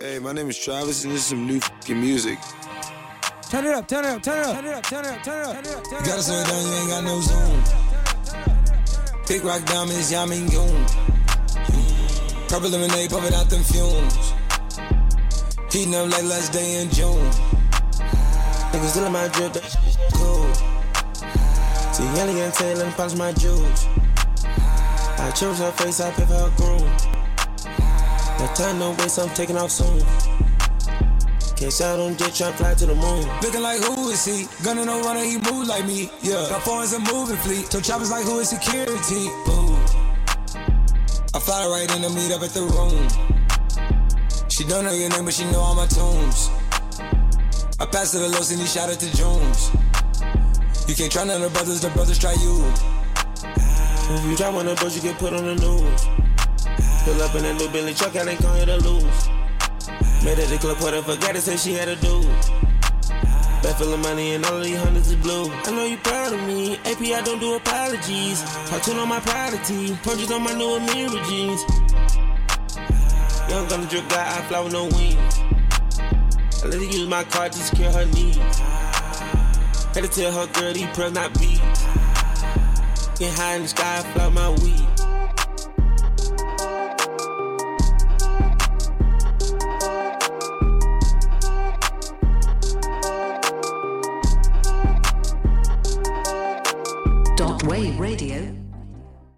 Hey, my name is Travis, and this is some new fucking music. Turn it up, turn it up, turn it up, turn it up, turn it up, turn it up, turn it up. You gotta slow it down, you ain't got no zoom. Big rock diamonds, yeah, I'm in goon. Purple lemonade, puff out them fumes. Heating up like last day in June. Niggas still in my drip, that shit cool. See, Yelly and Taylor and polish my jewels. I chose her face, I pay for her groom. Time, no waste, I'm taking off soon. Case out on jet, try fly to the moon. Looking like who is he? Gunning no runner, he move like me. Yeah, got foreigns a moving fleet. So choppers like who is security? Boo. I fly right in to meet up at the room. She don't know your name, but she know all my tunes. I pass to the lows and he shout out to Jones. You can't try none of the brothers, the brothers try you. If you try one of the you get put on the news. Pull up in a new Bentley truck, I ain't come here to lose. Made it the club, put her forgot it, said she had a dude. Full of money and all of these hundreds is blue. I know you proud of me. AP, I don't do apologies. Cartoon on my priority. Punches on my new Amiri jeans. Young gonna drip guy, I fly with no wings. I let her use my card to secure her needs. Had to tell her girl these pearls not beat. Get high in the sky, fly my weed. Dark Wave Radio.